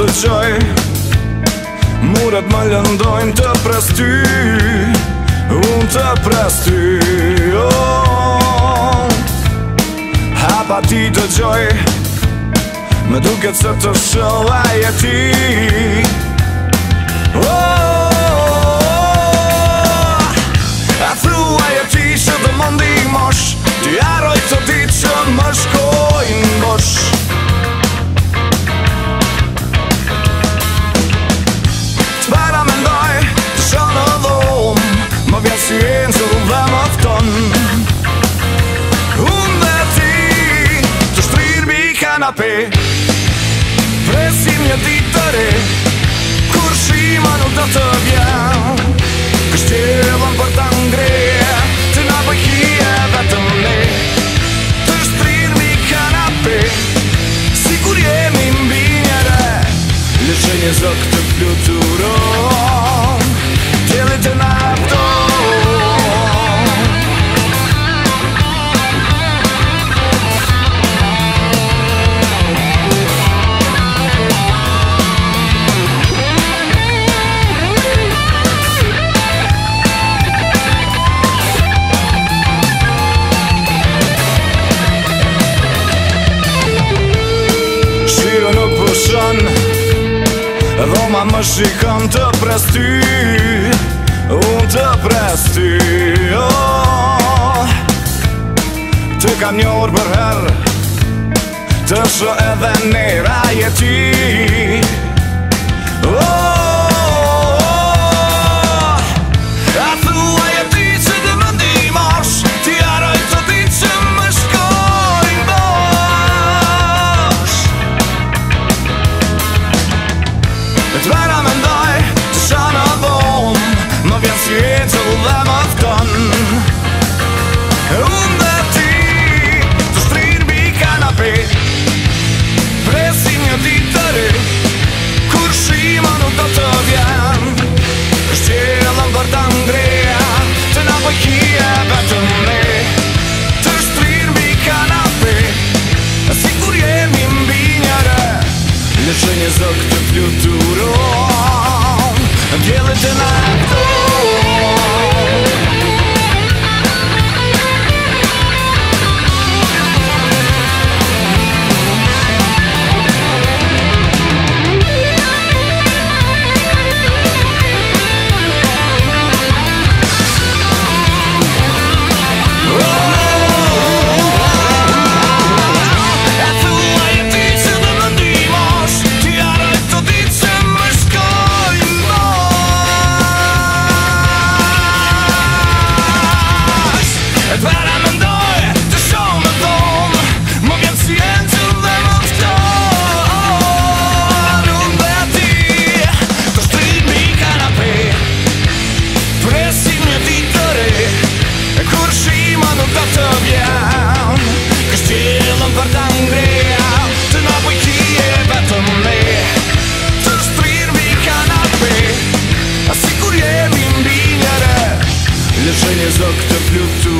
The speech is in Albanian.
të qaj Muret më lëndojnë të pres ty Unë të pres ty oh. Hapa ti të gjoj Me duket se të shëllaj e ti oh. kape Presim një ditë të re Kur shima nuk do të vjen Kështjelën për të ngre Të nga pëkje vetëm ne Të shtrir mi kanape Si kur jemi mbi njëre Lëshë një të flutur Roma më shikon të presty Unë të presty oh, Të kam një për her Të shë edhe në rajetit tonight Mierzenie z okna